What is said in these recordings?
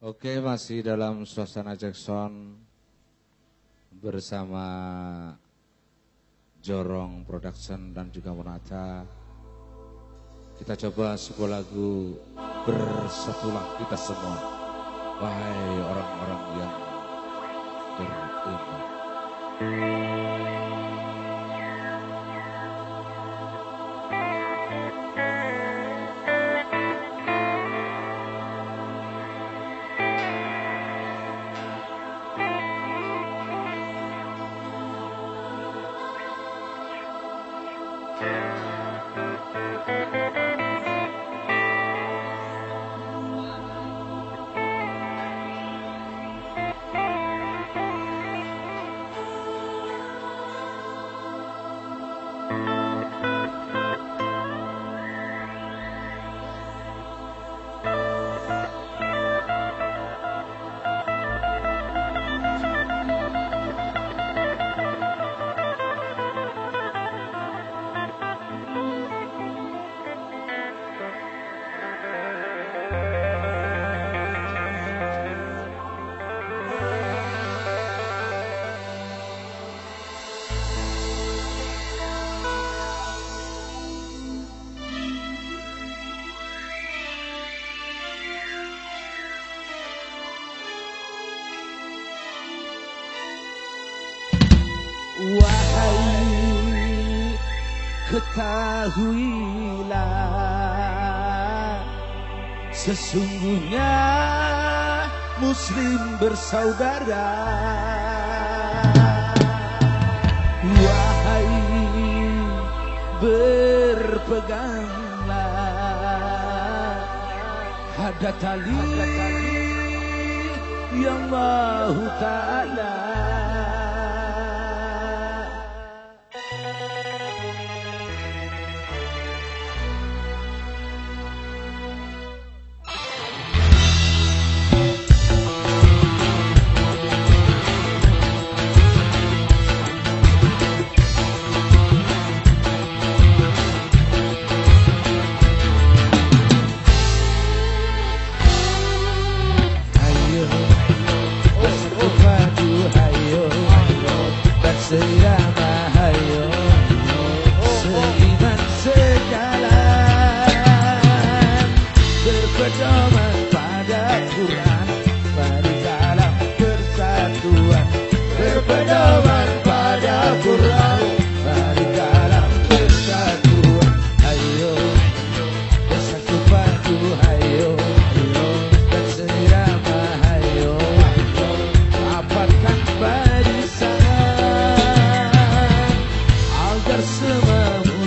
Oke, masih dalam suasana Jackson bersama Jorong Production dan juga Monata. Kita coba sebuah lagu bersatulah kita semua. Wahai orang-orang yang beriman. Ketahuilah Sesungguhnya Muslim bersaudara. Wahai berpeganglah Ada tali yang mahu ta'ala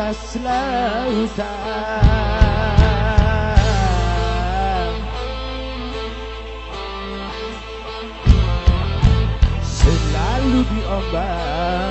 atas lautan selalu diombang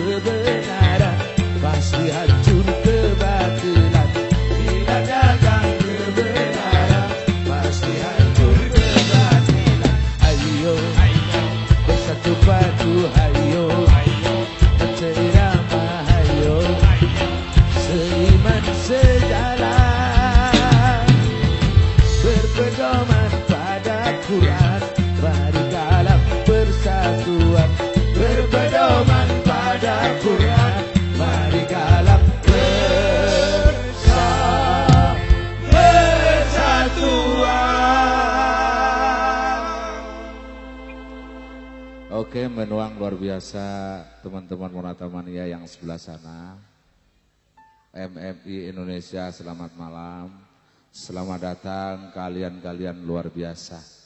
kebenaran. Pasti hancur kebatilan. Bila datang kebenaran pasti hancur kebatilan. Ayo, ayo bersatu padu ayo. Oke, menuang luar biasa teman-teman Monatamania yang sebelah sana. MMI Indonesia, selamat malam. Selamat datang kalian-kalian luar biasa.